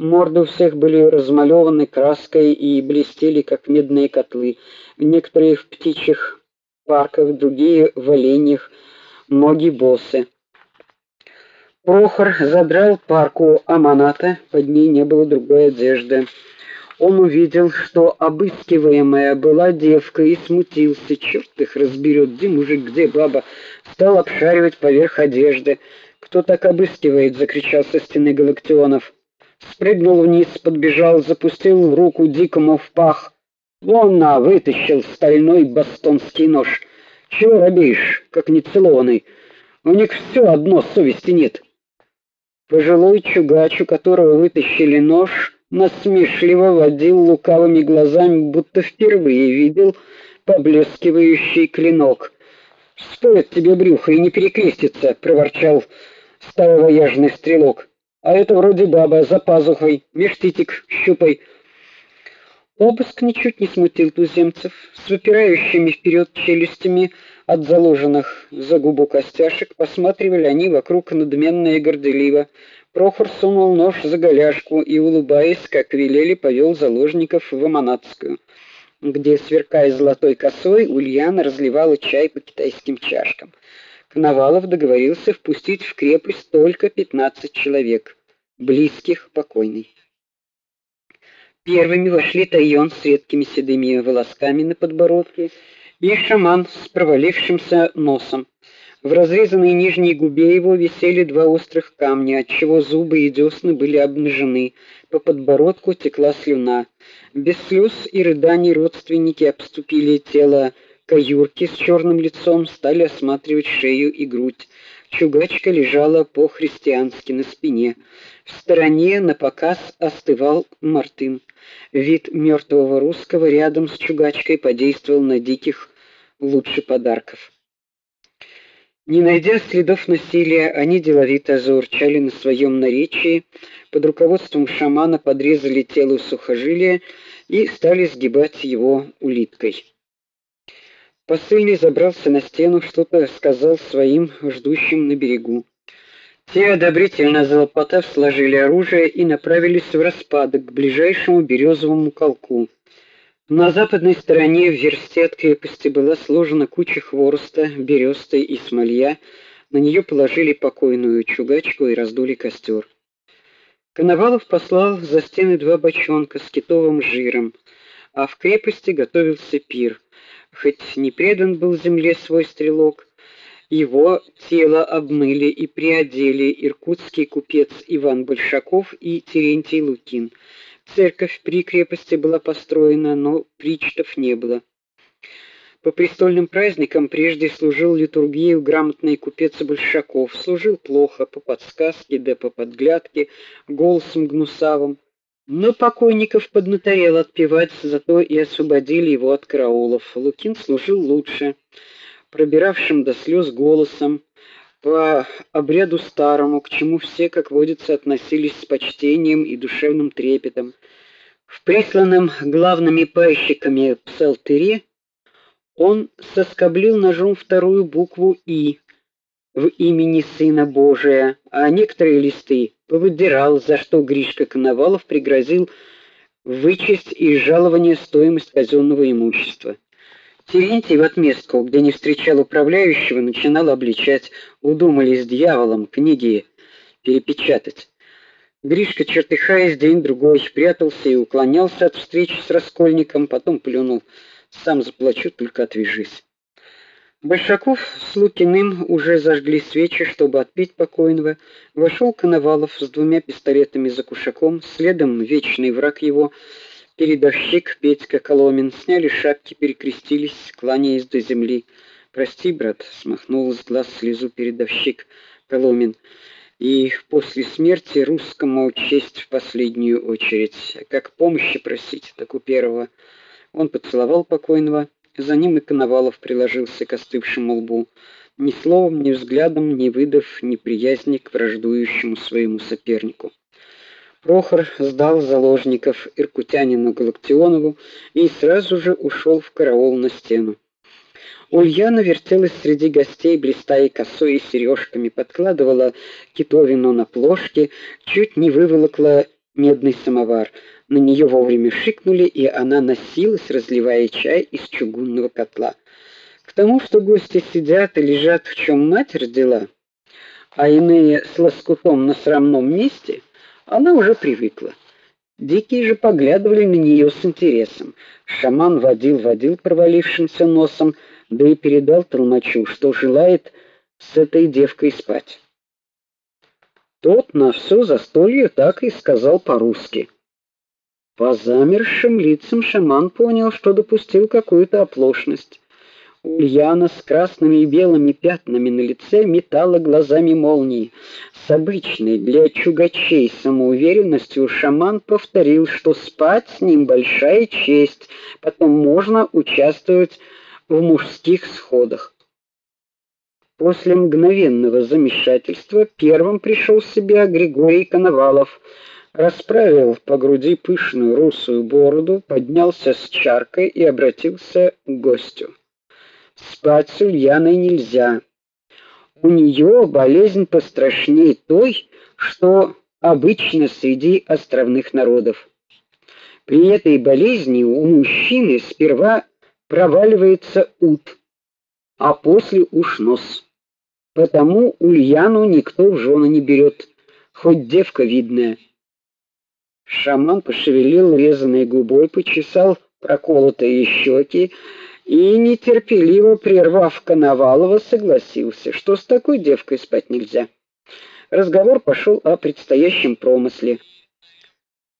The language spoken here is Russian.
Морды у всех были размалеваны краской и блестели как медные котлы. Некоторые в птичьих парках, другие в оленьих, ноги босы. Прохор задрал парку аманата, под ней не было другой одежды. Он увидел, что обыскиваемая была девка и смутился. Черт их разберет, где мужик, где баба. Стал обшаривать поверх одежды. Кто так обыскивает, закричал со стены Галактионов. Спрыгнул вниз, подбежал, запустил руку дикому в пах. Вон на, вытащил стальной бастонский нож. Чего робеешь, как нецелованный? У них все одно совести нет. Пожилой чугач, у которого вытащили нож, насмешливо водил лукавыми глазами, будто впервые видел поблескивающий клинок. "Стоит тебе брюхо и не перекреститься", проворчал старовояжный стрелок. "А это вроде баба за пазухой, мештитик щупай". Обыск ничуть не смутил туземцев. С выпирающими вперед челюстями от заложенных за губу костяшек посматривали они вокруг надменно и горделиво. Прохор сунул нож за голяшку и, улыбаясь, как велели, повел заложников в Аманатскую, где, сверкая золотой косой, Ульяна разливала чай по китайским чашкам. Коновалов договорился впустить в крепость только 15 человек, близких покойной. Первыми вошли Тайон с редкими седыми волосками на подбородке и шаман с провалившимся носом. В разрезанной нижней губе его висели два острых камня, отчего зубы и десны были обнажены. По подбородку текла слюна. Без слез и рыданий родственники обступили тело каюрки с черным лицом, стали осматривать шею и грудь. Чугачка лежала по-христиански на спине. В стороне на показ остывал Мартын. Вид мертвого русского рядом с чугачкой подействовал на диких лучше подарков. Не найдя следов насилия, они деловито заурчали на своем наречии, под руководством шамана подрезали тело сухожилия и стали сгибать его улиткой. Посыльный забрался на стену, что-то сказал своим ждущим на берегу. Те одобрительно залопотав сложили оружие и направились в распадок к ближайшему березовому колку. На западной стороне в версте от крепости была сложена куча хвороста, бересты и смолья. На нее положили покойную чугачку и раздули костер. Коновалов послал за стены два бочонка с китовым жиром, а в крепости готовился пир. Хоть не предан был земле свой стрелок, его тело обмыли и приодели иркутский купец Иван Большаков и Терентий Лукин. Церковь при крепости была построена, но причтов не было. По престольным праздникам прежде служил литургию грамотный купец Большаков, служил плохо, по подсказке да по подглядке, голосом гнусавым. Но покойников поднаторел отпевать, зато и освободили его от караулов. Лукин служил лучше, пробиравшим до слез голосом, по обряду старому, к чему все, как водится, относились с почтением и душевным трепетом. В присланном главными пайщиками псалтыре он соскоблил ножом вторую букву И в имени Сына Божия, а некоторые листы повыдирал, за что Гришка Коновалов пригрозил вычесть из жалования стоимость казенного имущества. Терентий в отместку, где не встречал управляющего, начинал обличать, удумали с дьяволом книги перепечатать. Гришка, чертыхаясь день-другой, прятался и уклонялся от встречи с раскольником, потом плюнул: "Сам заплачу, только отвяжись". Большаков с Лукиным уже зажгли свечи, чтобы отпить покойного. Вошел Коновалов с двумя пистолетами за кушаком, следом вечный враг его Передовщик Петька Коломин сняли шапки, перекрестились, кланяясь до земли. "Прости, брат", смахнул с глаз слезу передовщик Коломин. "И после смерти русскому честь в последнюю очередь. Как помощи просить, так у первого". Он поцеловал покойного, за ним и Коновалов приложился к остывшему лбу, ни словом, ни взглядом не выдав неприязни к враждующему своему сопернику. Прохор сдал заложников иркутянину Галактионову и сразу же ушел в караул на стену. Ульяна вертелась среди гостей, блистая косой и сережками, подкладывала китовину на плошки, чуть не выволокла медный самовар. На нее вовремя шикнули, и она носилась, разливая чай из чугунного котла. К тому, что гости сидят и лежат, в чем мать родила, а иные с лоскутом на срамном месте, она уже привыкла. Дикие же поглядывали на нее с интересом. Шаман водил-водил провалившимся носом, да и передал толмачу, что желает с этой девкой спать. Тот на все застолье так и сказал по-русски. По замершим лицам шаман понял, что допустил какую-то оплошность. Ульяна с красными и белыми пятнами на лице метала глазами молнии. С обычной для чугачей самоуверенностью шаман повторил, что спать с ним большая честь, потом можно участвовать в мужских сходах. После мгновенного замешательства первым пришел в себя Григорий Коновалов. Расправил по груди пышную русую бороду, поднялся с чаркой и обратился к гостю. Спать с Ульяной нельзя. У нее болезнь пострашнее той, что обычно среди островных народов. При этой болезни у мужчины сперва проваливается ут, а после уж нос. Потому Ульяну никто в жены не берет, хоть девка видная. Шаман пошевелил резаной губой, почесал проколотые щеки и нетерпеливо прервав Коновалова, согласился, что с такой девкой спать нельзя. Разговор пошел о предстоящем промысле.